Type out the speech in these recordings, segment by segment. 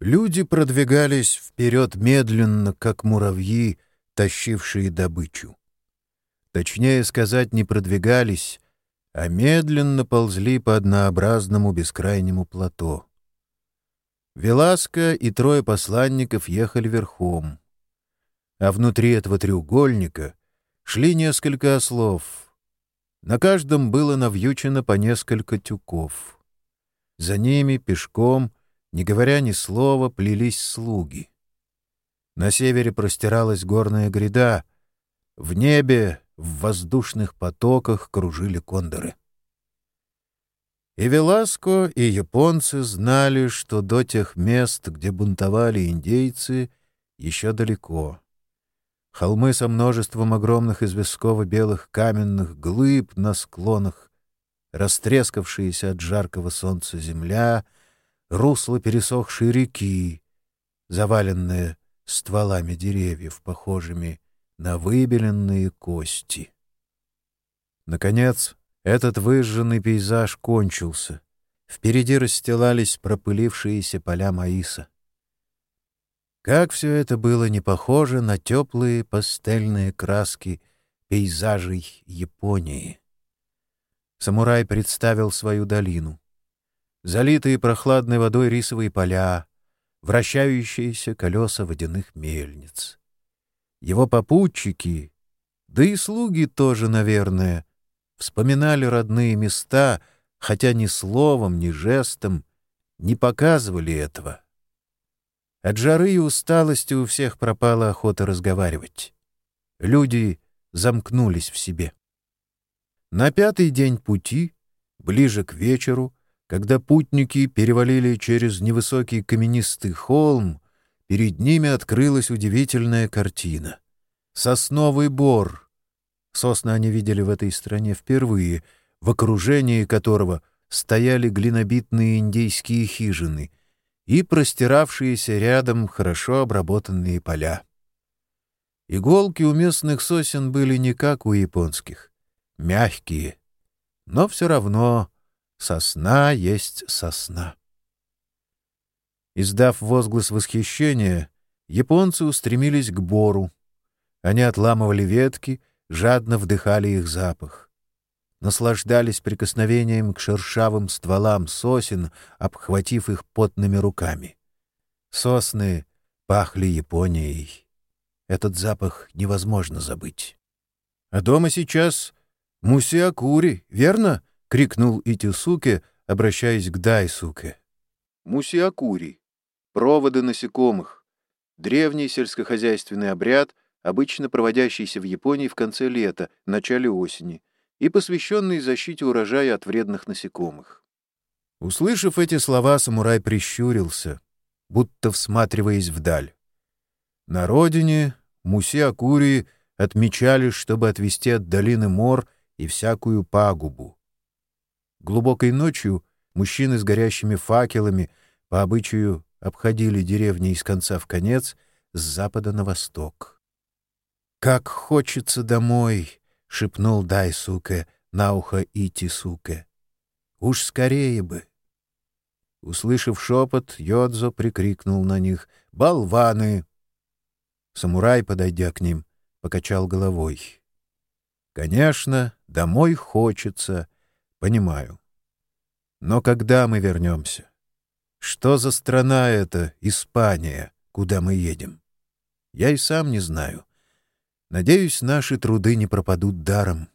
Люди продвигались вперед медленно, как муравьи, тащившие добычу. Точнее сказать, не продвигались, а медленно ползли по однообразному бескрайнему плато. Веласко и трое посланников ехали верхом. А внутри этого треугольника шли несколько ослов. На каждом было навьючено по несколько тюков. За ними пешком, не говоря ни слова, плелись слуги. На севере простиралась горная гряда. В небе, в воздушных потоках кружили кондоры. И Веласко, и японцы знали, что до тех мест, где бунтовали индейцы, еще далеко. Холмы со множеством огромных известково-белых каменных глыб на склонах, растрескавшиеся от жаркого солнца земля, русло пересохшей реки, заваленное стволами деревьев, похожими на выбеленные кости. Наконец, этот выжженный пейзаж кончился. Впереди расстилались пропылившиеся поля маиса. Как все это было не похоже на теплые пастельные краски пейзажей Японии. Самурай представил свою долину. Залитые прохладной водой рисовые поля, вращающиеся колеса водяных мельниц. Его попутчики, да и слуги тоже, наверное, вспоминали родные места, хотя ни словом, ни жестом не показывали этого. От жары и усталости у всех пропала охота разговаривать. Люди замкнулись в себе. На пятый день пути, ближе к вечеру, когда путники перевалили через невысокий каменистый холм, перед ними открылась удивительная картина. Сосновый бор. Сосны они видели в этой стране впервые, в окружении которого стояли глинобитные индейские хижины — и простиравшиеся рядом хорошо обработанные поля. Иголки у местных сосен были не как у японских, мягкие, но все равно сосна есть сосна. Издав возглас восхищения, японцы устремились к бору. Они отламывали ветки, жадно вдыхали их запах наслаждались прикосновением к шершавым стволам сосен, обхватив их потными руками. Сосны пахли Японией. Этот запах невозможно забыть. — А дома сейчас Мусиакури, верно? — крикнул Итисуке, обращаясь к Дайсуке. Мусиакури — проводы насекомых. Древний сельскохозяйственный обряд, обычно проводящийся в Японии в конце лета, начале осени — и посвященный защите урожая от вредных насекомых. Услышав эти слова, самурай прищурился, будто всматриваясь вдаль. На родине Муси-Акури отмечали, чтобы отвести от долины мор и всякую пагубу. Глубокой ночью мужчины с горящими факелами по обычаю обходили деревни из конца в конец с запада на восток. «Как хочется домой!» — шепнул Дайсуке на ухо Итисуке. «Уж скорее бы!» Услышав шепот, Йодзо прикрикнул на них «Болваны!». Самурай, подойдя к ним, покачал головой. «Конечно, домой хочется, понимаю. Но когда мы вернемся? Что за страна это, Испания, куда мы едем? Я и сам не знаю. Надеюсь, наши труды не пропадут даром.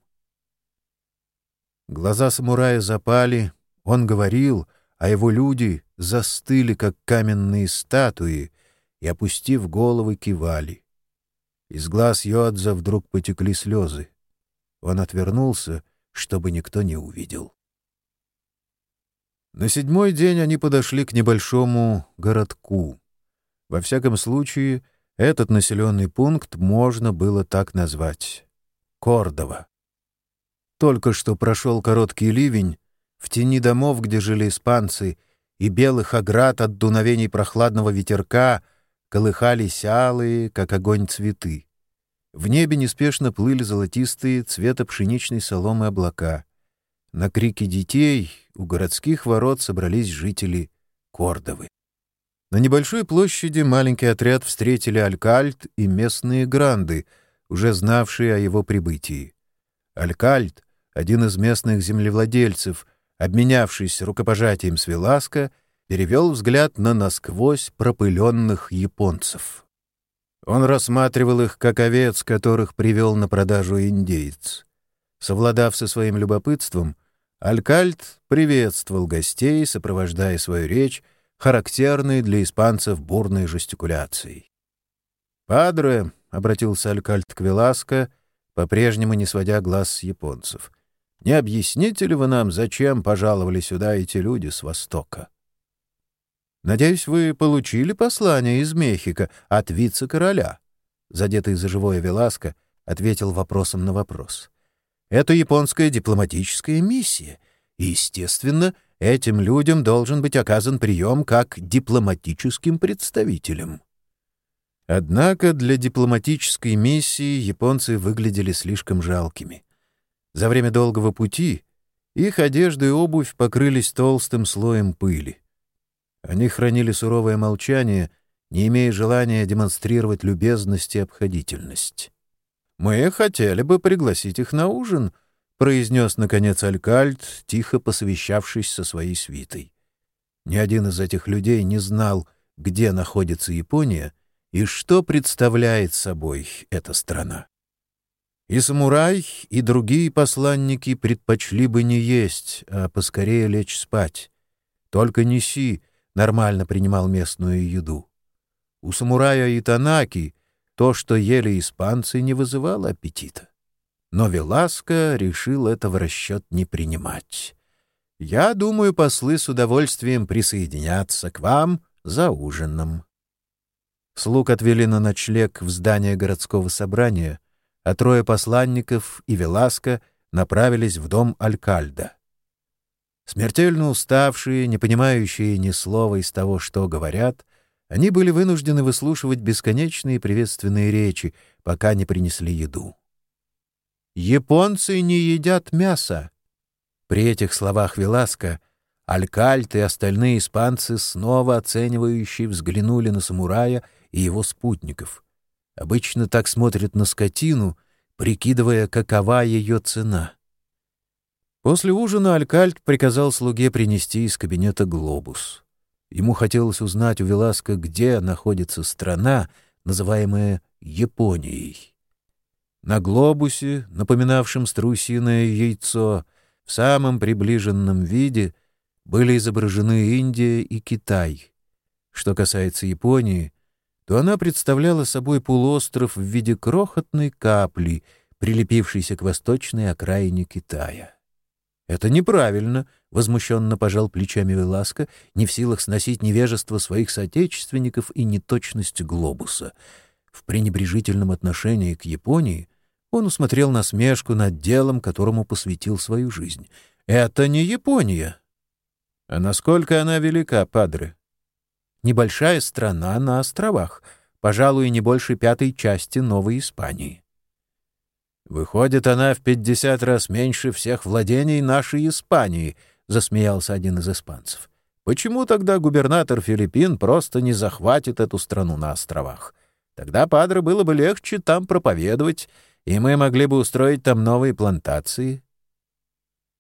Глаза самурая запали, он говорил, а его люди застыли, как каменные статуи, и, опустив головы, кивали. Из глаз Йодза вдруг потекли слезы. Он отвернулся, чтобы никто не увидел. На седьмой день они подошли к небольшому городку. Во всяком случае, этот населенный пункт можно было так назвать. Кордова. Только что прошел короткий ливень, в тени домов, где жили испанцы, и белых оград от дуновений прохладного ветерка колыхались алые, как огонь, цветы. В небе неспешно плыли золотистые цвета пшеничной соломы облака. На крики детей у городских ворот собрались жители Кордовы. На небольшой площади маленький отряд встретили Алькальт и местные гранды, уже знавшие о его прибытии. Алькальт, один из местных землевладельцев, обменявшись рукопожатием с Веласко, перевел взгляд на насквозь пропыленных японцев. Он рассматривал их как овец, которых привел на продажу индейец. Совладав со своим любопытством, Алькальт приветствовал гостей, сопровождая свою речь характерной для испанцев бурной жестикуляцией. «Падре», — обратился Алькальт к Веласко, по-прежнему не сводя глаз с японцев, — «не объясните ли вы нам, зачем пожаловали сюда эти люди с Востока?» «Надеюсь, вы получили послание из Мехико от вице-короля?» Задетый за живое Веласко ответил вопросом на вопрос. «Это японская дипломатическая миссия, и, естественно, — Этим людям должен быть оказан прием как дипломатическим представителям. Однако для дипломатической миссии японцы выглядели слишком жалкими. За время долгого пути их одежда и обувь покрылись толстым слоем пыли. Они хранили суровое молчание, не имея желания демонстрировать любезность и обходительность. «Мы хотели бы пригласить их на ужин», — произнес, наконец, Алькальд, тихо посовещавшись со своей свитой. Ни один из этих людей не знал, где находится Япония и что представляет собой эта страна. И самурай, и другие посланники предпочли бы не есть, а поскорее лечь спать. Только Неси нормально принимал местную еду. У самурая и Танаки то, что ели испанцы, не вызывало аппетита. Но Веласко решил это в расчет не принимать. «Я думаю, послы с удовольствием присоединятся к вам за ужином». Слуг отвели на ночлег в здание городского собрания, а трое посланников и Веласко направились в дом Алькальда. Смертельно уставшие, не понимающие ни слова из того, что говорят, они были вынуждены выслушивать бесконечные приветственные речи, пока не принесли еду. Японцы не едят мясо. При этих словах Веласка Алькальт и остальные испанцы снова оценивающие взглянули на самурая и его спутников. Обычно так смотрят на скотину, прикидывая, какова ее цена. После ужина Алькальт приказал слуге принести из кабинета глобус. Ему хотелось узнать у Веласка, где находится страна, называемая Японией. На глобусе, напоминавшем страусиное яйцо, в самом приближенном виде были изображены Индия и Китай. Что касается Японии, то она представляла собой полуостров в виде крохотной капли, прилепившейся к восточной окраине Китая. «Это неправильно», — возмущенно пожал плечами Веласко, не в силах сносить невежество своих соотечественников и неточность глобуса. В пренебрежительном отношении к Японии он усмотрел насмешку над делом, которому посвятил свою жизнь. «Это не Япония!» «А насколько она велика, падре?» «Небольшая страна на островах, пожалуй, не больше пятой части Новой Испании». «Выходит, она в пятьдесят раз меньше всех владений нашей Испании», — засмеялся один из испанцев. «Почему тогда губернатор Филиппин просто не захватит эту страну на островах? Тогда Падре было бы легче там проповедовать и мы могли бы устроить там новые плантации.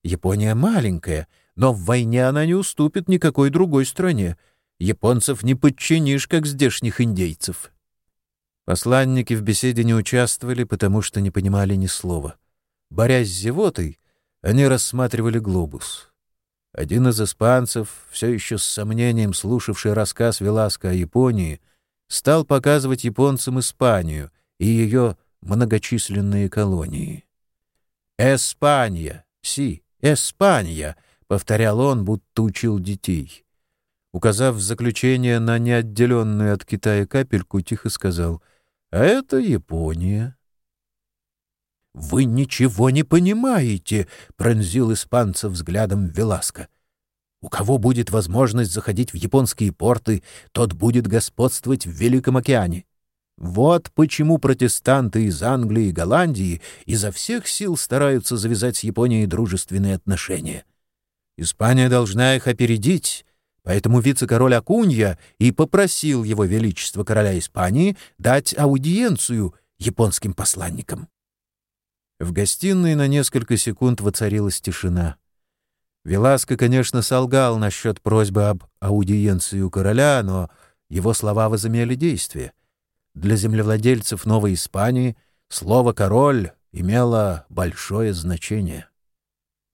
Япония маленькая, но в войне она не уступит никакой другой стране. Японцев не подчинишь, как здешних индейцев. Посланники в беседе не участвовали, потому что не понимали ни слова. Борясь с зевотой, они рассматривали глобус. Один из испанцев, все еще с сомнением слушавший рассказ Веласка о Японии, стал показывать японцам Испанию и ее многочисленные колонии. «Эспания! Си! Эспания!» — повторял он, будто учил детей. Указав в заключение на неотделенную от Китая капельку, тихо сказал, «А это Япония». «Вы ничего не понимаете», — пронзил испанца взглядом Веласко. «У кого будет возможность заходить в японские порты, тот будет господствовать в Великом океане. Вот почему протестанты из Англии и Голландии изо всех сил стараются завязать с Японией дружественные отношения. Испания должна их опередить, Поэтому вице-король Акунья и попросил его величество короля Испании дать аудиенцию японским посланникам. В гостиной на несколько секунд воцарилась тишина. Веласко, конечно, солгал насчет просьбы об аудиенции у короля, но его слова возымели действие. Для землевладельцев Новой Испании слово «король» имело большое значение.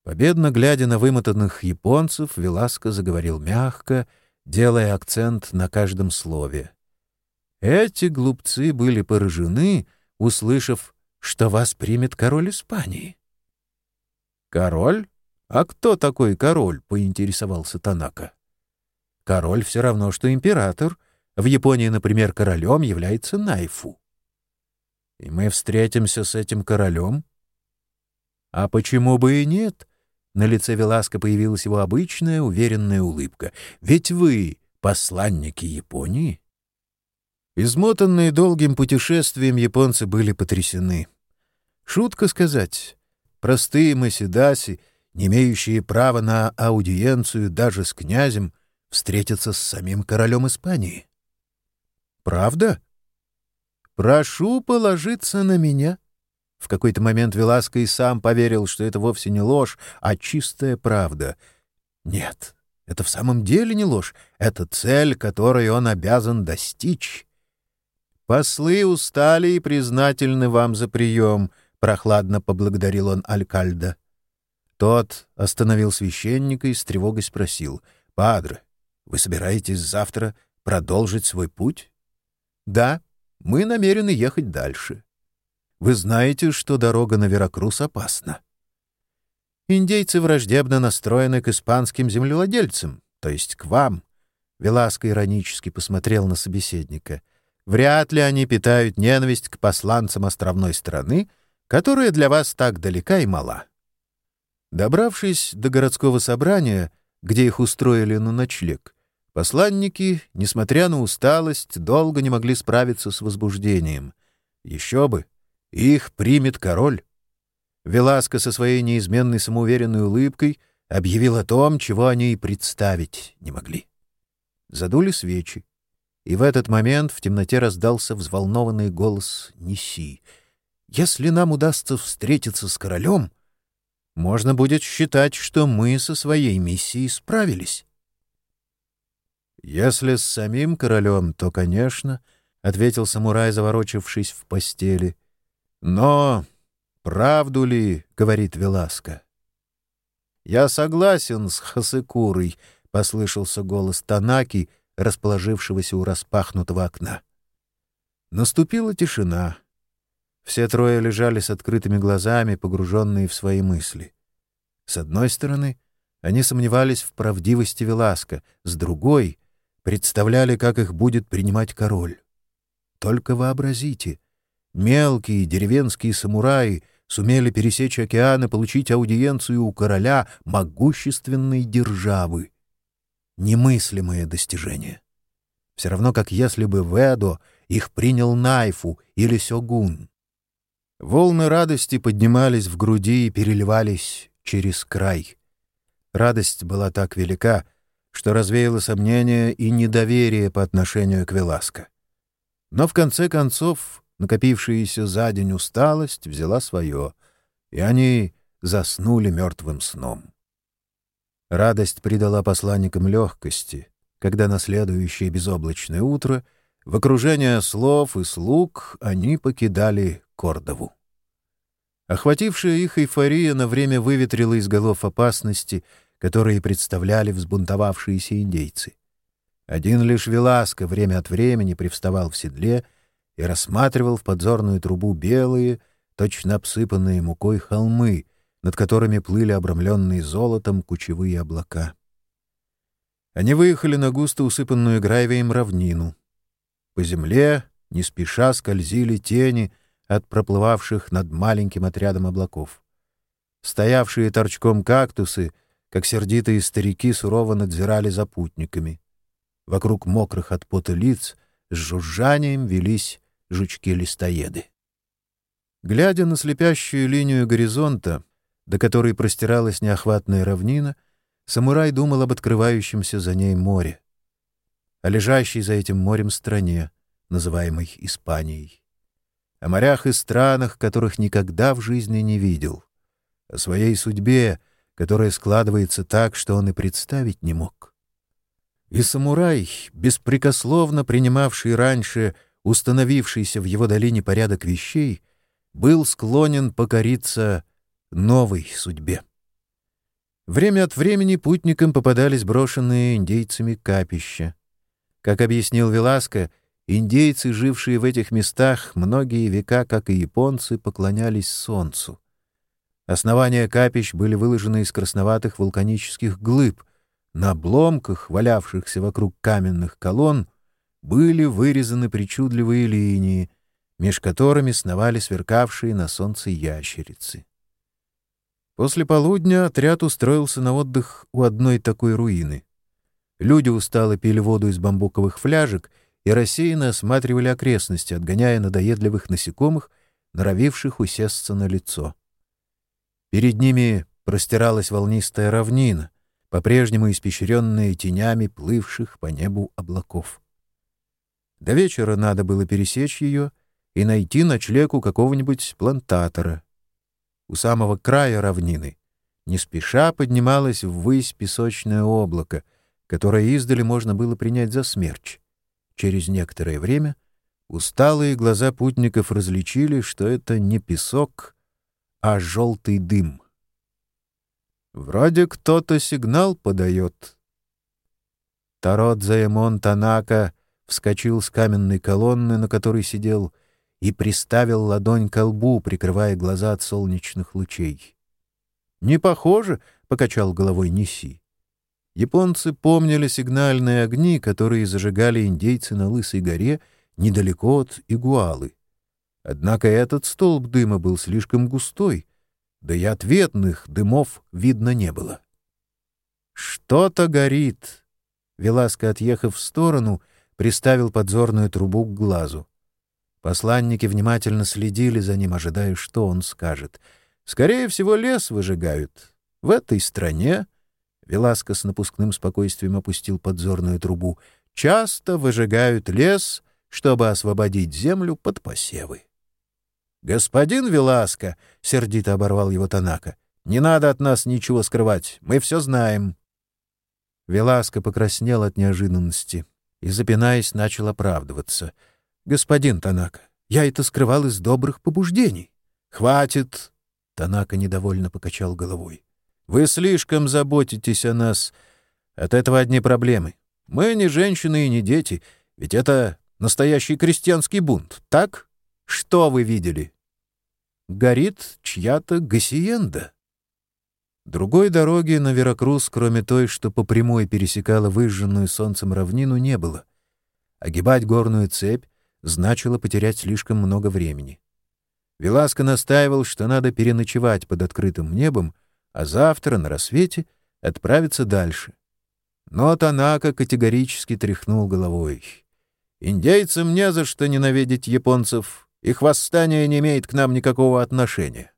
Победно глядя на вымотанных японцев, Веласко заговорил мягко, делая акцент на каждом слове. Эти глупцы были поражены, услышав, что вас примет король Испании. «Король? А кто такой король?» — поинтересовался Танака. «Король все равно, что император. В Японии, например, королем является Найфу. И мы встретимся с этим королем?» «А почему бы и нет?» На лице Веласка появилась его обычная уверенная улыбка. «Ведь вы посланники Японии?» Измотанные долгим путешествием японцы были потрясены. Шутка сказать. Простые масидаси, не имеющие права на аудиенцию даже с князем, встретятся с самим королем Испании. «Правда?» «Прошу положиться на меня», в какой-то момент Веласко и сам поверил, что это вовсе не ложь, а чистая правда. Нет, это в самом деле не ложь. Это цель, которой он обязан достичь. «Послы устали и признательны вам за прием», — прохладно поблагодарил он Алькальда. Тот остановил священника и с тревогой спросил. «Падре, вы собираетесь завтра продолжить свой путь?» «Да, мы намерены ехать дальше». Вы знаете, что дорога на Веракрус опасна. Индейцы враждебно настроены к испанским землевладельцам, то есть к вам. Веласко иронически посмотрел на собеседника. Вряд ли они питают ненависть к посланцам островной страны, которая для вас так далека и мала. Добравшись до городского собрания, где их устроили на ночлег, посланники, несмотря на усталость, долго не могли справиться с возбуждением. Еще бы! Их примет король. Веласко со своей неизменной самоуверенной улыбкой объявил о том, чего они и представить не могли. Задули свечи, и в этот момент в темноте раздался взволнованный голос Неси. «Если нам удастся встретиться с королем, можно будет считать, что мы со своей миссией справились». «Если с самим королем, то, конечно», — ответил самурай, заворочившись в постели. Но правду ли, — говорит Веласко? Я согласен с Хасекурой, — послышался голос Танаки, расположившегося у распахнутого окна. Наступила тишина. Все трое лежали с открытыми глазами, погруженные в свои мысли. С одной стороны, они сомневались в правдивости Веласка, с другой — представляли, как их будет принимать король. Только вообразите — Мелкие деревенские самураи сумели пересечь океан и получить аудиенцию у короля могущественной державы. Немыслимое достижение. Все равно, как если бы в Эдо их принял Найфу или Сёгун. Волны радости поднимались в груди и переливались через край. Радость была так велика, что развеяла сомнения и недоверие по отношению к Веласко. Но в конце концов Накопившаяся за день усталость взяла свое, и они заснули мертвым сном. Радость придала посланникам легкости, когда на следующее безоблачное утро в окружении слов и слуг они покидали Кордову. Охватившая их эйфория на время выветрила из голов опасности, которые представляли взбунтовавшиеся индейцы. Один лишь Веласко время от времени привставал в седле — и рассматривал в подзорную трубу белые, точно обсыпанные мукой холмы, над которыми плыли обрамленные золотом кучевые облака. Они выехали на густо усыпанную гравием равнину. По земле не спеша скользили тени от проплывавших над маленьким отрядом облаков. Стоявшие торчком кактусы, как сердитые старики, сурово надзирали за путниками. Вокруг мокрых от пота лиц с жужжанием велись жучки-листоеды. Глядя на слепящую линию горизонта, до которой простиралась неохватная равнина, самурай думал об открывающемся за ней море, о лежащей за этим морем стране, называемой Испанией, о морях и странах, которых никогда в жизни не видел, о своей судьбе, которая складывается так, что он и представить не мог. И самурай, беспрекословно принимавший раньше установившийся в его долине порядок вещей, был склонен покориться новой судьбе. Время от времени путникам попадались брошенные индейцами капища. Как объяснил Веласко, индейцы, жившие в этих местах многие века, как и японцы, поклонялись солнцу. Основания капищ были выложены из красноватых вулканических глыб. На обломках, валявшихся вокруг каменных колонн, были вырезаны причудливые линии, меж которыми сновали сверкавшие на солнце ящерицы. После полудня отряд устроился на отдых у одной такой руины. Люди устало пили воду из бамбуковых фляжек и рассеянно осматривали окрестности, отгоняя надоедливых насекомых, норовивших усесться на лицо. Перед ними простиралась волнистая равнина, по-прежнему испещренная тенями плывших по небу облаков. До вечера надо было пересечь ее и найти ночлег у какого-нибудь плантатора. У самого края равнины не спеша поднималось ввысь песочное облако, которое издали можно было принять за смерч. Через некоторое время усталые глаза путников различили, что это не песок, а желтый дым. Вроде кто-то сигнал подает. Тарот Заемон Танака вскочил с каменной колонны, на которой сидел, и приставил ладонь к лбу, прикрывая глаза от солнечных лучей. «Не похоже», — покачал головой Неси. Японцы помнили сигнальные огни, которые зажигали индейцы на Лысой горе недалеко от Игуалы. Однако этот столб дыма был слишком густой, да и ответных дымов видно не было. «Что-то горит!» Веласко, отъехав в сторону, приставил подзорную трубу к глазу. Посланники внимательно следили за ним, ожидая, что он скажет. «Скорее всего, лес выжигают. В этой стране...» Веласко с напускным спокойствием опустил подзорную трубу. «Часто выжигают лес, чтобы освободить землю под посевы». «Господин Веласко!» — сердито оборвал его Танака. «Не надо от нас ничего скрывать. Мы все знаем». Веласко покраснел от неожиданности и, запинаясь, начал оправдываться. «Господин Танака, я это скрывал из добрых побуждений». «Хватит!» — Танака недовольно покачал головой. «Вы слишком заботитесь о нас. От этого одни проблемы. Мы не женщины и не дети, ведь это настоящий крестьянский бунт, так?» Что вы видели? Горит чья-то гасиенда. Другой дороги на Веракрус, кроме той, что по прямой пересекала выжженную солнцем равнину, не было. Огибать горную цепь значило потерять слишком много времени. Веласко настаивал, что надо переночевать под открытым небом, а завтра на рассвете отправиться дальше. Но Танака категорически тряхнул головой. «Индейцам не за что ненавидеть японцев. Их восстание не имеет к нам никакого отношения.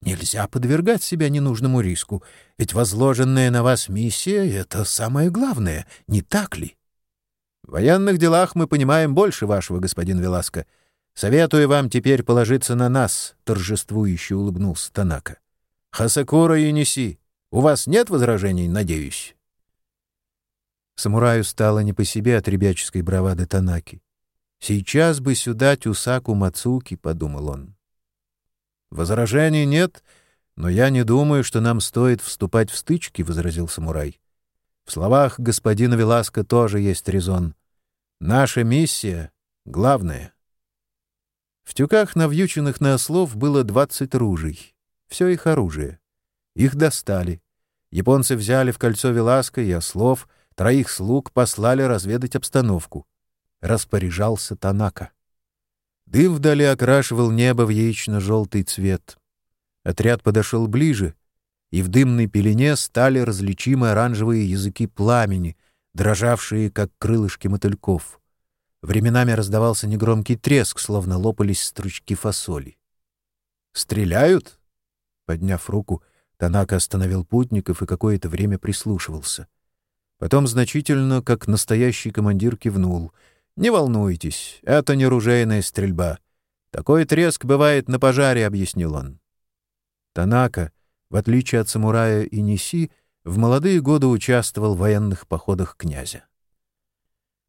Нельзя подвергать себя ненужному риску, ведь возложенная на вас миссия — это самое главное, не так ли? В военных делах мы понимаем больше вашего, господин Веласко. Советую вам теперь положиться на нас, — торжествующе улыбнулся Танака. Хасакура и неси. У вас нет возражений, надеюсь? Самураю стало не по себе от ребяческой бравады Танаки. Сейчас бы сюда Тюсаку Мацуки, — подумал он. Возражений нет, но я не думаю, что нам стоит вступать в стычки, — возразил самурай. В словах господина Веласка тоже есть резон. Наша миссия — главная. В тюках, навьюченных на ослов, было двадцать ружей. Все их оружие. Их достали. Японцы взяли в кольцо Веласка и ослов, троих слуг послали разведать обстановку распоряжался Танака. Дым вдали окрашивал небо в яично-желтый цвет. Отряд подошел ближе, и в дымной пелене стали различимы оранжевые языки пламени, дрожавшие, как крылышки мотыльков. Временами раздавался негромкий треск, словно лопались стручки фасоли. «Стреляют?» Подняв руку, Танака остановил путников и какое-то время прислушивался. Потом значительно, как настоящий командир, кивнул. «Не волнуйтесь, это не ружейная стрельба. Такой треск бывает на пожаре», — объяснил он. Танака, в отличие от самурая и Ниси, в молодые годы участвовал в военных походах князя.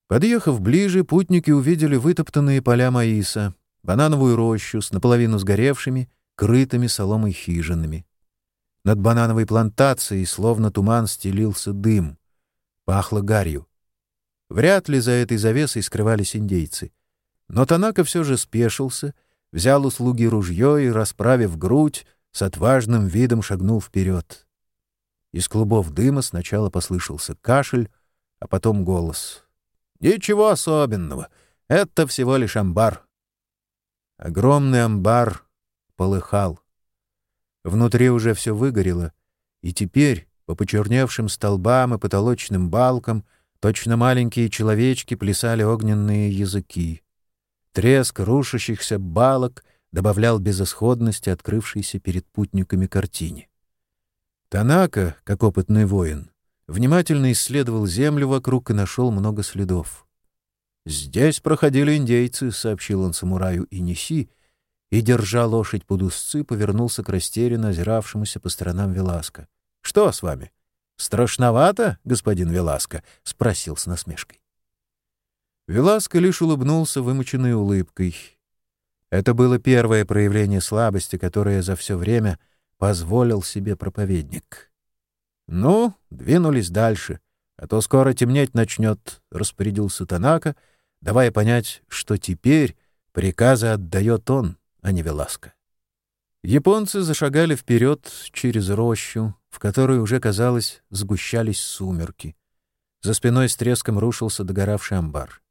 Подъехав ближе, путники увидели вытоптанные поля маиса, банановую рощу с наполовину сгоревшими, крытыми соломой хижинами. Над банановой плантацией словно туман стелился дым. Пахло гарью. Вряд ли за этой завесой скрывались индейцы. Но Танака все же спешился, взял у слуги ружье и, расправив грудь, с отважным видом шагнул вперед. Из клубов дыма сначала послышался кашель, а потом голос. «Ничего особенного. Это всего лишь амбар». Огромный амбар полыхал. Внутри уже все выгорело, и теперь по почерневшим столбам и потолочным балкам точно маленькие человечки плясали огненные языки. Треск рушащихся балок добавлял безысходности открывшейся перед путниками картине. Танака, как опытный воин, внимательно исследовал землю вокруг и нашел много следов. «Здесь проходили индейцы», — сообщил он самураю Иниси, и, держа лошадь под узцы, повернулся к растерянно озиравшемуся по сторонам Веласко. — Что с вами? Страшновато, господин Веласко? — спросил с насмешкой. Веласко лишь улыбнулся вымученной улыбкой. Это было первое проявление слабости, которое за все время позволил себе проповедник. «Ну, двинулись дальше, а то скоро темнеть начнет», — распорядился Танака, давая понять, что теперь приказы отдает он а не Веласко. Японцы зашагали вперед через рощу, в которой уже, казалось, сгущались сумерки. За спиной с треском рушился догоравший амбар.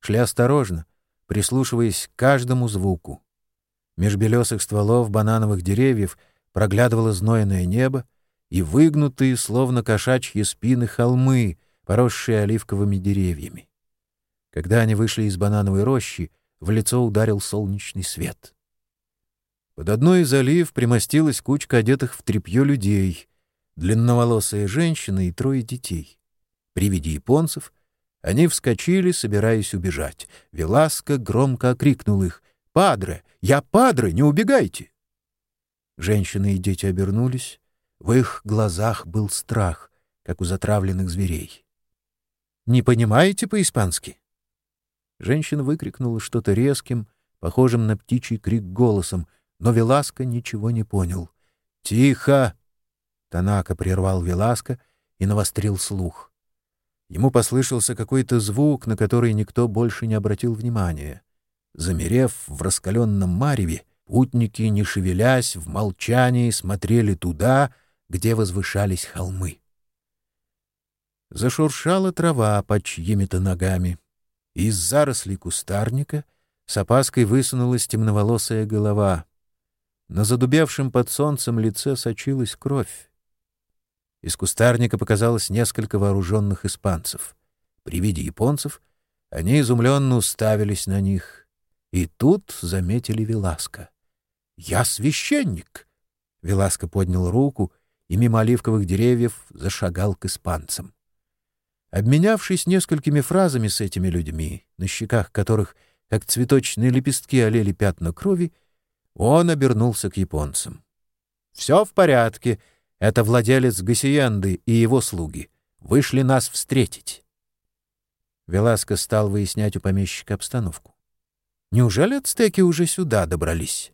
Шли осторожно, прислушиваясь к каждому звуку. Меж белесых стволов банановых деревьев проглядывало знойное небо и выгнутые, словно кошачьи спины, холмы, поросшие оливковыми деревьями. Когда они вышли из банановой рощи, в лицо ударил солнечный свет. Под одной из олив примостилась кучка одетых в тряпье людей, длинноволосая женщина и трое детей. При виде японцев они вскочили, собираясь убежать. Веласко громко окрикнул их. «Падре! Я падре! Не убегайте!» Женщины и дети обернулись. В их глазах был страх, как у затравленных зверей. «Не понимаете по-испански?» Женщина выкрикнула что-то резким, похожим на птичий крик голосом — но Веласко ничего не понял. «Тихо!» Танака прервал Веласко и навострил слух. Ему послышался какой-то звук, на который никто больше не обратил внимания. Замерев в раскаленном мареве, путники, не шевелясь, в молчании смотрели туда, где возвышались холмы. Зашуршала трава под чьими-то ногами. Из зарослей кустарника с опаской высунулась темноволосая голова. На задубевшем под солнцем лице сочилась кровь. Из кустарника показалось несколько вооруженных испанцев. При виде японцев они изумленно уставились на них. И тут заметили Веласка. «Я священник!» Веласка поднял руку и мимо оливковых деревьев зашагал к испанцам. Обменявшись несколькими фразами с этими людьми, на щеках которых, как цветочные лепестки, олели пятна крови, он обернулся к японцам. «Все в порядке. Это владелец Гасиенды и его слуги. Вышли нас встретить». Веласко стал выяснять у помещика обстановку. «Неужели ацтеки уже сюда добрались?»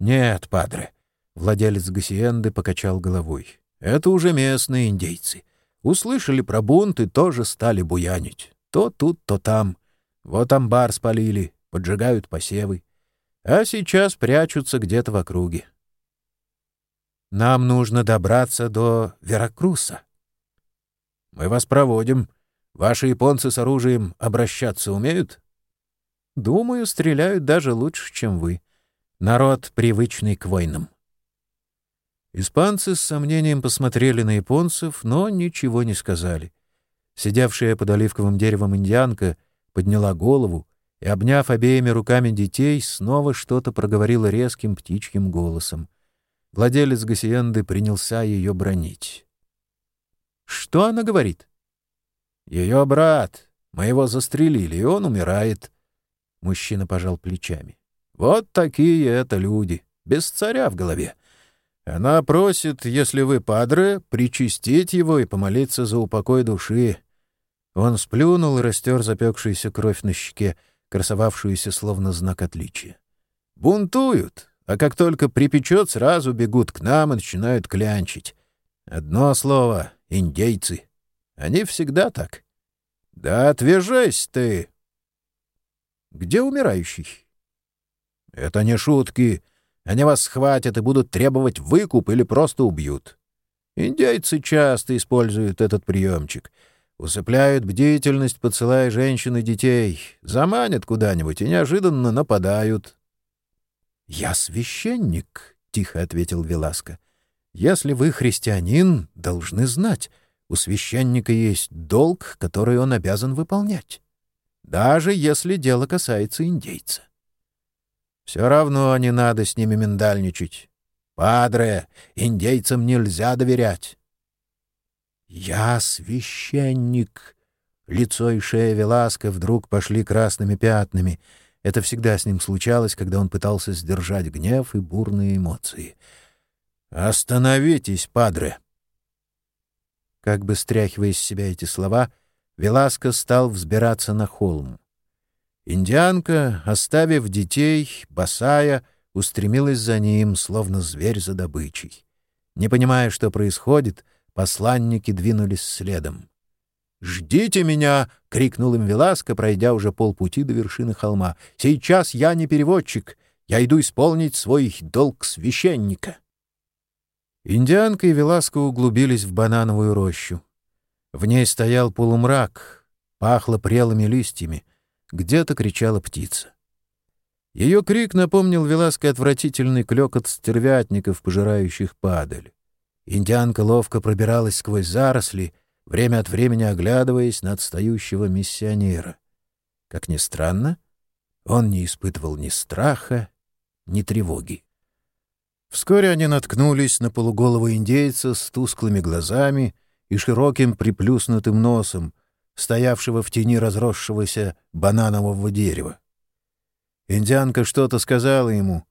«Нет, падре», — владелец Гасиенды покачал головой. «Это уже местные индейцы. Услышали про бунт и тоже стали буянить. То тут, то там. Вот амбар спалили, поджигают посевы а сейчас прячутся где-то в округе. Нам нужно добраться до Веракруса. Мы вас проводим. Ваши японцы с оружием обращаться умеют? Думаю, стреляют даже лучше, чем вы. Народ, привычный к войнам. Испанцы с сомнением посмотрели на японцев, но ничего не сказали. Сидевшая под оливковым деревом индианка подняла голову, и, обняв обеими руками детей, снова что-то проговорила резким птичьим голосом. Владелец гасиенды принялся ее бронить. «Что она говорит?» «Ее брат. Мы его застрелили, и он умирает». Мужчина пожал плечами. «Вот такие это люди, без царя в голове. Она просит, если вы падре, причастить его и помолиться за упокой души. Он сплюнул и растер запекшуюся кровь на щеке, красовавшуюся словно знак отличия. «Бунтуют, а как только припечет, сразу бегут к нам и начинают клянчить. Одно слово — индейцы. Они всегда так. Да отвяжись ты!» «Где умирающий?» «Это не шутки. Они вас схватят и будут требовать выкуп или просто убьют. Индейцы часто используют этот приемчик. Усыпляют бдительность, подсылая женщин и детей, заманят куда-нибудь и неожиданно нападают. — Я священник, — тихо ответил Веласко. — Если вы христианин, должны знать, у священника есть долг, который он обязан выполнять, даже если дело касается индейца. Все равно не надо с ними миндальничать. Падре, индейцам нельзя доверять. «Я священник!» Лицо и шея Веласка вдруг пошли красными пятнами. Это всегда с ним случалось, когда он пытался сдержать гнев и бурные эмоции. «Остановитесь, падре!» Как бы стряхивая из себя эти слова, Веласко стал взбираться на холм. Индианка, оставив детей, босая, устремилась за ним, словно зверь за добычей. Не понимая, что происходит, посланники двинулись следом. «Ждите меня!» — крикнул им Веласко, пройдя уже полпути до вершины холма. «Сейчас я не переводчик. Я иду исполнить свой долг священника». Индианка и Веласко углубились в банановую рощу. В ней стоял полумрак, пахло прелыми листьями — где-то кричала птица. Ее крик напомнил Веласко отвратительный клёкот стервятников, пожирающих падаль. Индианка ловко пробиралась сквозь заросли, время от времени оглядываясь на отстающего миссионера. Как ни странно, он не испытывал ни страха, ни тревоги. Вскоре они наткнулись на полуголого индейца с тусклыми глазами и широким приплюснутым носом, стоявшего в тени разросшегося бананового дерева. Индианка что-то сказала ему,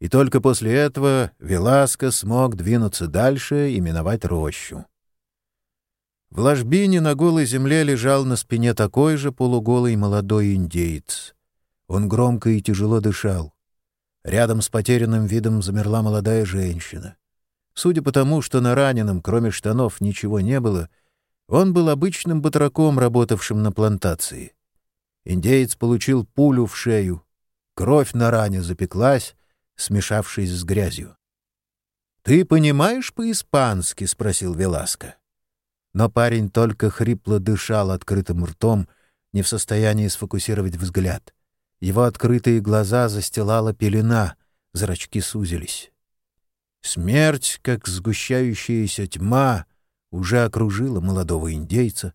и только после этого Веласко смог двинуться дальше и миновать рощу. В ложбине на голой земле лежал на спине такой же полуголый молодой индеец. Он громко и тяжело дышал. Рядом с потерянным видом замерла молодая женщина. Судя по тому, что на раненом, кроме штанов, ничего не было, он был обычным батраком, работавшим на плантации. Индеец получил пулю в шею. Кровь на ране запеклась, смешавшись с грязью. «Ты понимаешь по-испански?» — спросил Веласко. Но парень только хрипло дышал открытым ртом, не в состоянии сфокусировать взгляд. Его открытые глаза застилала пелена, зрачки сузились. Смерть, как сгущающаяся тьма, уже окружила молодого индейца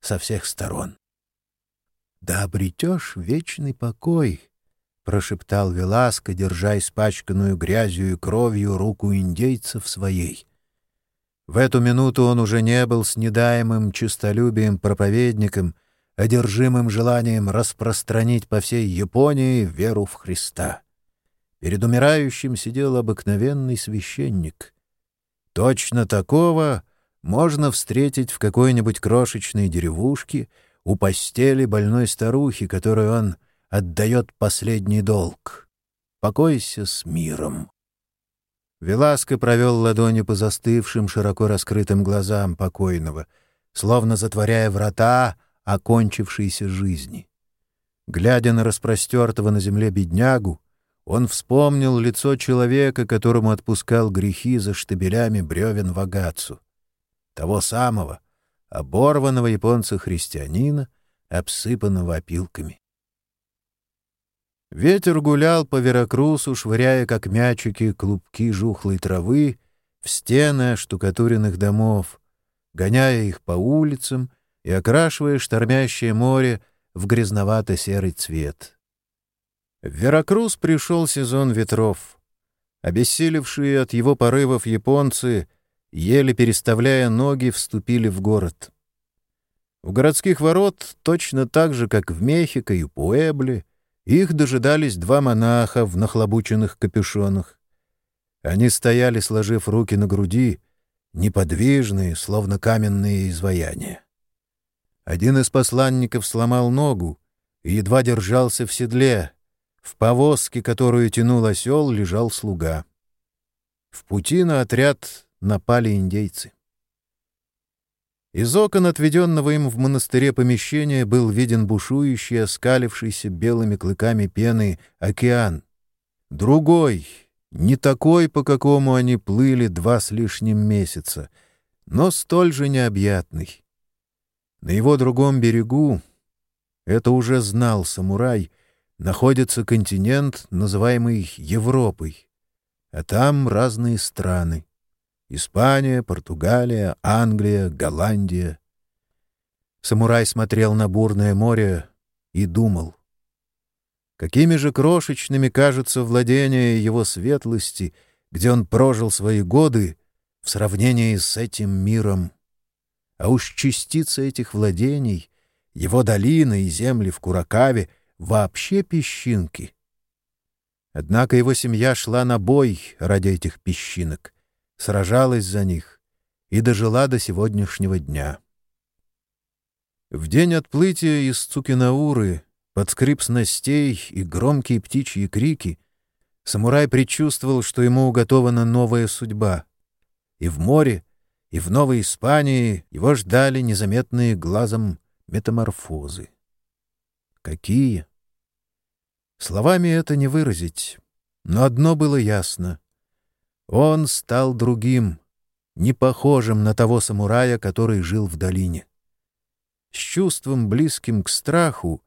со всех сторон. «Да обретешь вечный покой», — прошептал Веласко, держа испачканную грязью и кровью руку индейца в своей. В эту минуту он уже не был с недаемым честолюбием проповедником, одержимым желанием распространить по всей Японии веру в Христа. Перед умирающим сидел обыкновенный священник. Точно такого можно встретить в какой-нибудь крошечной деревушке у постели больной старухи, которой он отдает последний долг. Покойся с миром. Веласко провел ладонью по застывшим, широко раскрытым глазам покойного, словно затворяя врата окончившейся жизни. Глядя на распростертого на земле беднягу, он вспомнил лицо человека, которому отпускал грехи за штабелями бревен в того самого, оборванного японца-христианина, обсыпанного опилками. Ветер гулял по Веракрусу, швыряя, как мячики, клубки жухлой травы в стены штукатуренных домов, гоняя их по улицам и окрашивая штормящее море в грязновато-серый цвет. В Веракрус пришел сезон ветров. Обессилевшие от его порывов японцы, еле переставляя ноги, вступили в город. У городских ворот, точно так же, как в Мехико и Пуэбле, их дожидались два монаха в нахлобученных капюшонах. Они стояли, сложив руки на груди, неподвижные, словно каменные изваяния. Один из посланников сломал ногу и едва держался в седле. В повозке, которую тянул осел, лежал слуга. В пути на отряд напали индейцы. Из окон, отведенного им в монастыре помещения, был виден бушующий, оскалившийся белыми клыками пены океан. Другой, не такой, по какому они плыли два с лишним месяца, но столь же необъятный. На его другом берегу, это уже знал самурай, находится континент, называемый Европой, а там разные страны. Испания, Португалия, Англия, Голландия. Самурай смотрел на бурное море и думал. Какими же крошечными кажутся владения его светлости, где он прожил свои годы, в сравнении с этим миром. А уж частицы этих владений, его долины и земли в Куракаве — вообще песчинки. Однако его семья шла на бой ради этих песчинок — сражалась за них и дожила до сегодняшнего дня. В день отплытия из Цукинауры, под скрип снастей и громкие птичьи крики, самурай предчувствовал, что ему уготована новая судьба. И в море, и в Новой Испании его ждали незаметные глазом метаморфозы. Какие? Словами это не выразить, но одно было ясно. Он стал другим, не похожим на того самурая, который жил в долине. С чувством, близким к страху,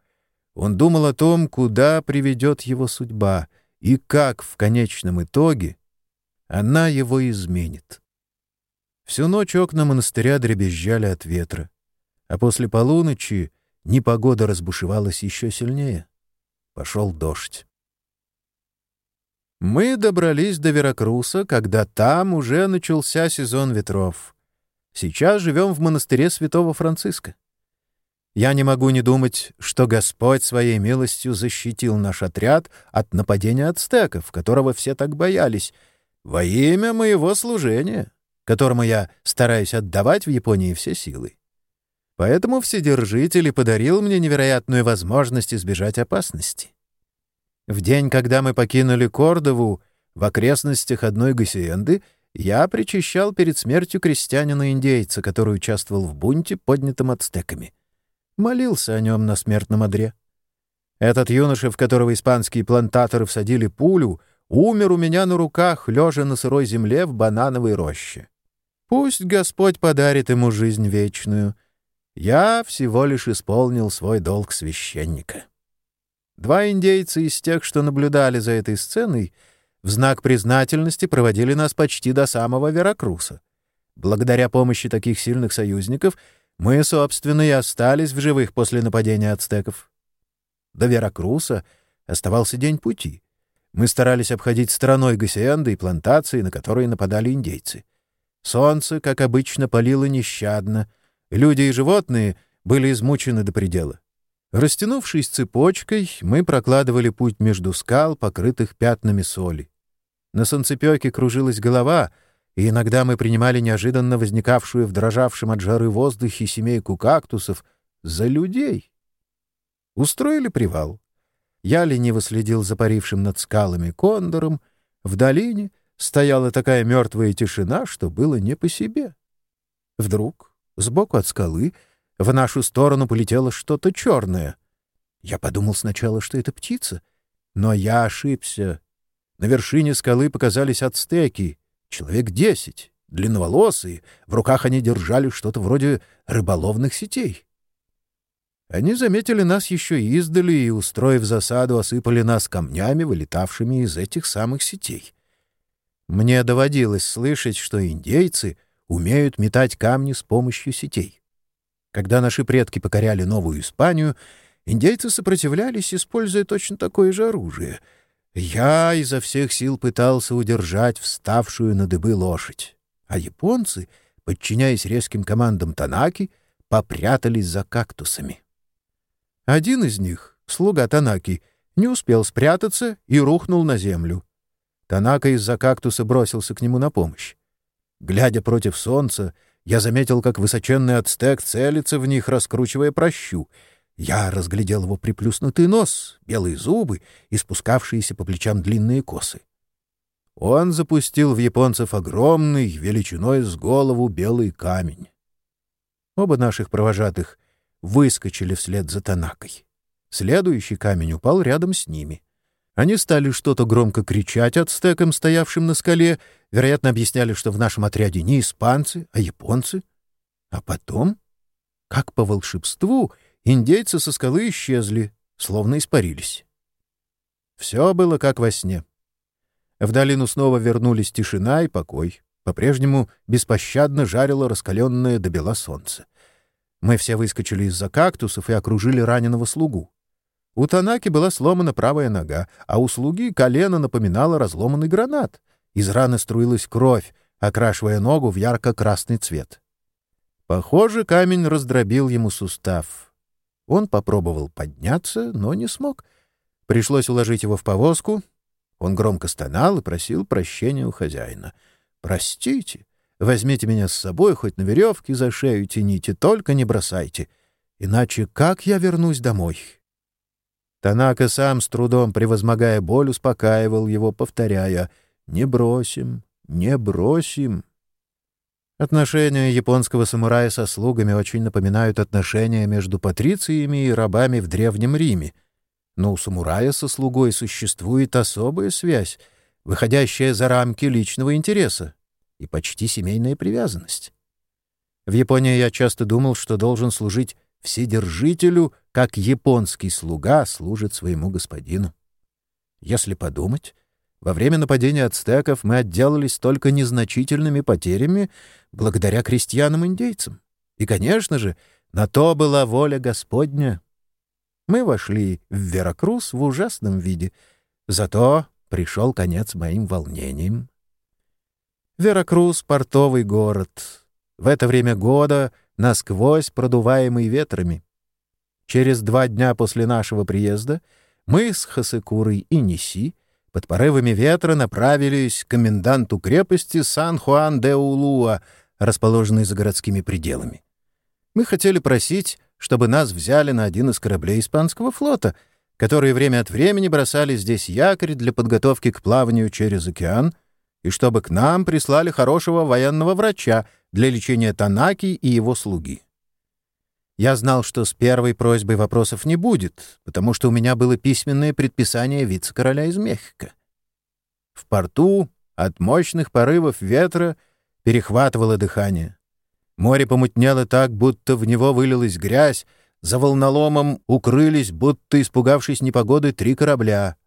он думал о том, куда приведет его судьба и как в конечном итоге она его изменит. Всю ночь окна монастыря дребезжали от ветра, а после полуночи непогода разбушевалась еще сильнее. Пошел дождь. Мы добрались до Веракруса, когда там уже начался сезон ветров. Сейчас живем в монастыре святого Франциска. Я не могу не думать, что Господь своей милостью защитил наш отряд от нападения ацтеков, которого все так боялись, во имя моего служения, которому я стараюсь отдавать в Японии все силы. Поэтому Вседержитель подарил мне невероятную возможность избежать опасности. В день, когда мы покинули Кордову, в окрестностях одной гасиенды, я причащал перед смертью крестьянина-индейца, который участвовал в бунте, поднятом ацтеками. Молился о нем на смертном одре. Этот юноша, в которого испанские плантаторы всадили пулю, умер у меня на руках, лежа на сырой земле в банановой роще. Пусть Господь подарит ему жизнь вечную. Я всего лишь исполнил свой долг священника. Два индейца из тех, что наблюдали за этой сценой, в знак признательности проводили нас почти до самого Веракруса. Благодаря помощи таких сильных союзников мы, собственно, и остались в живых после нападения ацтеков. До Веракруса оставался день пути. Мы старались обходить стороной гасиенды и плантации, на которые нападали индейцы. Солнце, как обычно, палило нещадно. Люди и животные были измучены до предела. Растянувшись цепочкой, мы прокладывали путь между скал, покрытых пятнами соли. На солнцепёке кружилась голова, и иногда мы принимали неожиданно возникавшую в дрожавшем от жары воздухе семейку кактусов за людей. Устроили привал. Я лениво следил за парившим над скалами кондором. В долине стояла такая мертвая тишина, что было не по себе. Вдруг, сбоку от скалы, в нашу сторону полетело что-то черное. Я подумал сначала, что это птица, но я ошибся. На вершине скалы показались ацтеки, человек десять, длинноволосые, в руках они держали что-то вроде рыболовных сетей. Они заметили нас еще издали и, устроив засаду, осыпали нас камнями, вылетавшими из этих самых сетей. Мне доводилось слышать, что индейцы умеют метать камни с помощью сетей. Когда наши предки покоряли Новую Испанию, индейцы сопротивлялись, используя точно такое же оружие. Я изо всех сил пытался удержать вставшую на дыбы лошадь, а японцы, подчиняясь резким командам Танаки, попрятались за кактусами. Один из них, слуга Танаки, не успел спрятаться и рухнул на землю. Танака из-за кактуса бросился к нему на помощь. Глядя против солнца, я заметил, как высоченный ацтек целится в них, раскручивая прощу. Я разглядел его приплюснутый нос, белые зубы и спускавшиеся по плечам длинные косы. Он запустил в японцев огромный, величиной с голову белый камень. Оба наших провожатых выскочили вслед за Танакой. Следующий камень упал рядом с ними. Они стали что-то громко кричать ацтекам, стоявшим на скале, вероятно, объясняли, что в нашем отряде не испанцы, а японцы. А потом, как по волшебству, индейцы со скалы исчезли, словно испарились. Все было как во сне. В долину снова вернулись тишина и покой. По-прежнему беспощадно жарило раскаленное до бела солнце. Мы все выскочили из-за кактусов и окружили раненого слугу. У Танаки была сломана правая нога, а у слуги колено напоминало разломанный гранат. Из раны струилась кровь, окрашивая ногу в ярко-красный цвет. Похоже, камень раздробил ему сустав. Он попробовал подняться, но не смог. Пришлось уложить его в повозку. Он громко стонал и просил прощения у хозяина. «Простите, возьмите меня с собой, хоть на веревке за шею тяните, только не бросайте. Иначе как я вернусь домой?» Танака сам, с трудом превозмогая боль, успокаивал его, повторяя «Не бросим, не бросим». Отношения японского самурая со слугами очень напоминают отношения между патрициями и рабами в Древнем Риме. Но у самурая со слугой существует особая связь, выходящая за рамки личного интереса и почти семейная привязанность. В Японии я часто думал, что должен служить вседержителю, как японский слуга служит своему господину. Если подумать, во время нападения ацтеков мы отделались только незначительными потерями благодаря крестьянам-индейцам. И, конечно же, на то была воля Господня. Мы вошли в Веракрус в ужасном виде, зато пришел конец моим волнениям. Веракрус — портовый город. В это время года насквозь продуваемый ветрами. Через два дня после нашего приезда мы с Хасекурой и Неси под порывами ветра направились к коменданту крепости Сан-Хуан-де-Улуа, расположенной за городскими пределами. Мы хотели просить, чтобы нас взяли на один из кораблей испанского флота, которые время от времени бросали здесь якорь для подготовки к плаванию через океан, и чтобы к нам прислали хорошего военного врача — для лечения Танаки и его слуги. Я знал, что с первой просьбой вопросов не будет, потому что у меня было письменное предписание вице-короля из Мехико. В порту от мощных порывов ветра перехватывало дыхание. Море помутнело так, будто в него вылилась грязь, за волноломом укрылись, будто испугавшись непогоды, три корабля.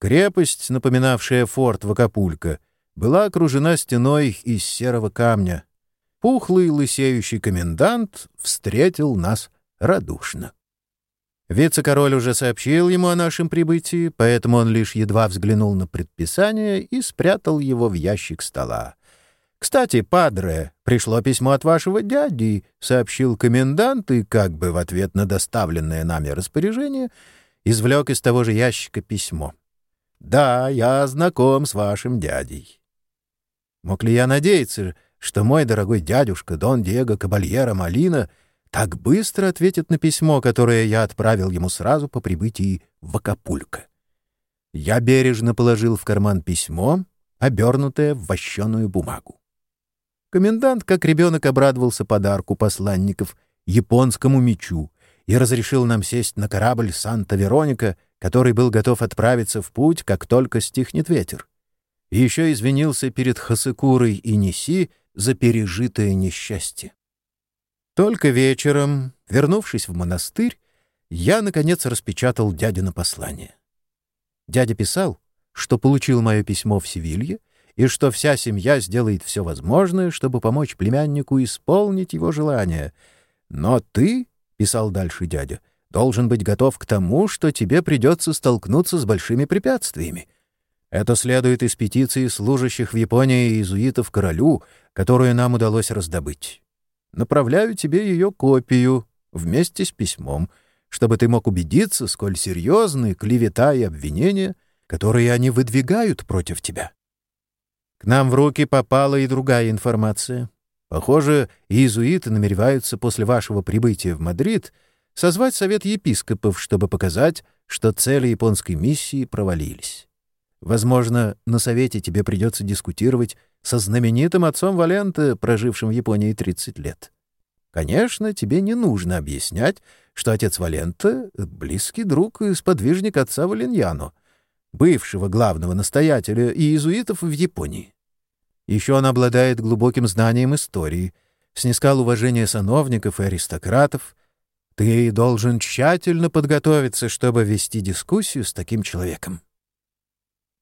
Крепость, напоминавшая форт в Акапулько, была окружена стеной из серого камня — пухлый лысеющий комендант встретил нас радушно. Вице-король уже сообщил ему о нашем прибытии, поэтому он лишь едва взглянул на предписание и спрятал его в ящик стола. «Кстати, падре, пришло письмо от вашего дяди», — сообщил комендант, и как бы в ответ на доставленное нами распоряжение извлек из того же ящика письмо. «Да, я знаком с вашим дядей». Мог ли я надеяться, что мой дорогой дядюшка Дон Диего Кабальера Малина так быстро ответит на письмо, которое я отправил ему сразу по прибытии в Акапулько. Я бережно положил в карман письмо, обернутое в вощеную бумагу. Комендант, как ребенок, обрадовался подарку посланников японскому мечу и разрешил нам сесть на корабль «Санта-Вероника», который был готов отправиться в путь, как только стихнет ветер. И еще извинился перед Хасыкурой и Неси за пережитое несчастье. Только вечером, вернувшись в монастырь, я, наконец, распечатал дядино послание. Дядя писал, что получил мое письмо в Севилье и что вся семья сделает все возможное, чтобы помочь племяннику исполнить его желание. «Но ты, — писал дальше дядя, — должен быть готов к тому, что тебе придется столкнуться с большими препятствиями. Это следует из петиции служащих в Японии иезуитов королю, которую нам удалось раздобыть. Направляю тебе ее копию вместе с письмом, чтобы ты мог убедиться, сколь серьезны клевета и обвинения, которые они выдвигают против тебя. К нам в руки попала и другая информация. Похоже, иезуиты намереваются после вашего прибытия в Мадрид созвать совет епископов, чтобы показать, что цели японской миссии провалились. Возможно, на совете тебе придется дискутировать со знаменитым отцом Валенты, прожившим в Японии 30 лет. Конечно, тебе не нужно объяснять, что отец Валента — близкий друг и сподвижник отца Валеньяно, бывшего главного настоятеля иезуитов в Японии. Еще он обладает глубоким знанием истории, снискал уважение сановников и аристократов. Ты должен тщательно подготовиться, чтобы вести дискуссию с таким человеком.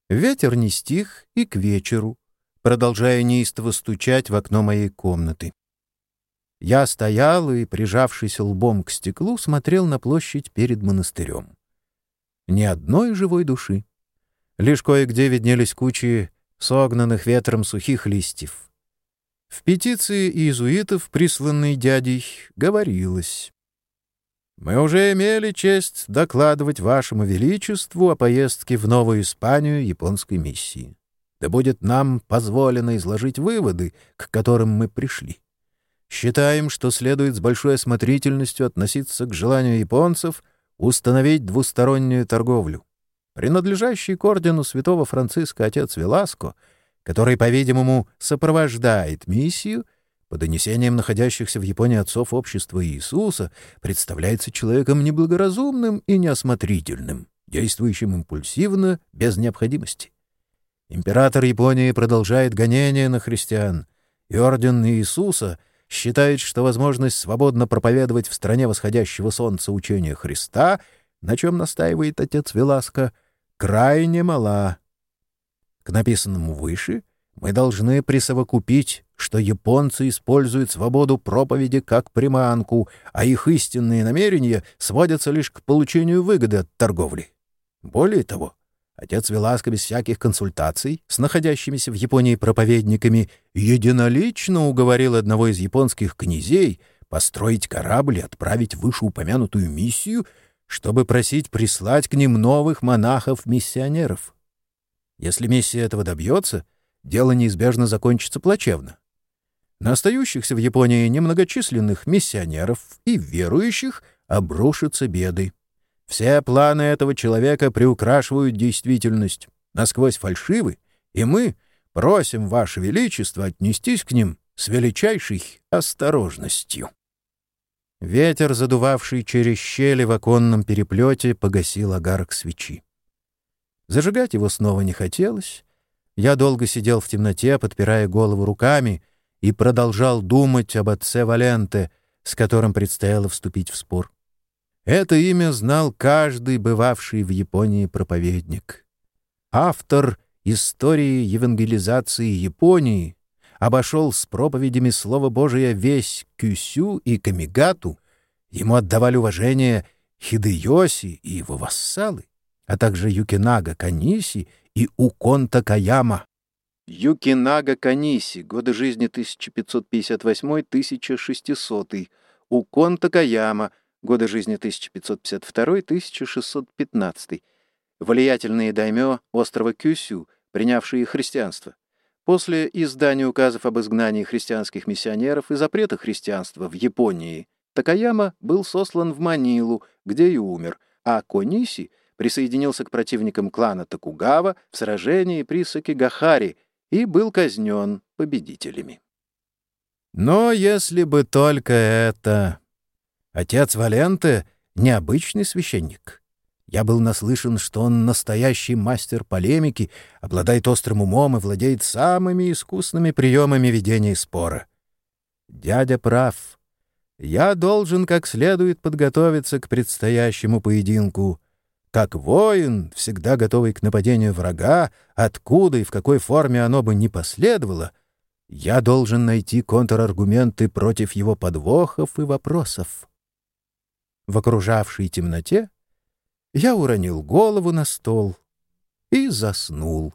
Ветер не стих и к вечеру, продолжая неистово стучать в окно моей комнаты. Я стоял и, прижавшись лбом к стеклу, смотрел на площадь перед монастырем. Ни одной живой души. Лишь кое-где виднелись кучи согнанных ветром сухих листьев. В петиции иезуитов, присланной дядей, говорилось мы уже имели честь докладывать вашему величеству о поездке в Новую Испанию японской миссии. Да будет нам позволено изложить выводы, к которым мы пришли. Считаем, что следует с большой осмотрительностью относиться к желанию японцев установить двустороннюю торговлю. Принадлежащий к ордену святого Франциска отец Веласко, который, по-видимому, сопровождает миссию — по донесениям находящихся в Японии отцов общества Иисуса, представляется человеком неблагоразумным и неосмотрительным, действующим импульсивно, без необходимости. Император Японии продолжает гонение на христиан, и орден Иисуса считает, что возможность свободно проповедовать в стране восходящего солнца учение Христа, на чем настаивает отец Веласко, крайне мала. К написанному выше мы должны присовокупить что японцы используют свободу проповеди как приманку, а их истинные намерения сводятся лишь к получению выгоды от торговли. Более того, отец Веласко без всяких консультаций с находящимися в Японии проповедниками единолично уговорил одного из японских князей построить корабль и отправить вышеупомянутую миссию, чтобы просить прислать к ним новых монахов-миссионеров. Если миссия этого добьется, дело неизбежно закончится плачевно. На остающихся в Японии немногочисленных миссионеров и верующих обрушатся беды. Все планы этого человека приукрашивают действительность, насквозь фальшивы, и мы просим Ваше Величество отнестись к ним с величайшей осторожностью. Ветер, задувавший через щели в оконном переплете, погасил огарок свечи. Зажигать его снова не хотелось. Я долго сидел в темноте, подпирая голову руками — и продолжал думать об отце Валенте, с которым предстояло вступить в спор. Это имя знал каждый бывавший в Японии проповедник. Автор истории евангелизации Японии обошел с проповедями Слово Божие весь Кюсю и Камигату, ему отдавали уважение Хидеоси и его вассалы, а также Юкинага Каниси и Уконта Каяма. Юкинага Каниси, годы жизни 1558-1600, Укон Такаяма, годы жизни 1552-1615, влиятельные даймё острова Кюсю, принявшие христианство. После издания указов об изгнании христианских миссионеров и запрета христианства в Японии, Такаяма был сослан в Манилу, где и умер, а Кониси присоединился к противникам клана Токугава в сражении при Сакигахари – и был казнен победителями. Но если бы только это... Отец Валенте — необычный священник. Я был наслышан, что он настоящий мастер полемики, обладает острым умом и владеет самыми искусными приемами ведения спора. Дядя прав. Я должен как следует подготовиться к предстоящему поединку — как воин, всегда готовый к нападению врага, откуда и в какой форме оно бы не последовало, я должен найти контраргументы против его подвохов и вопросов. В окружавшей темноте я уронил голову на стол и заснул.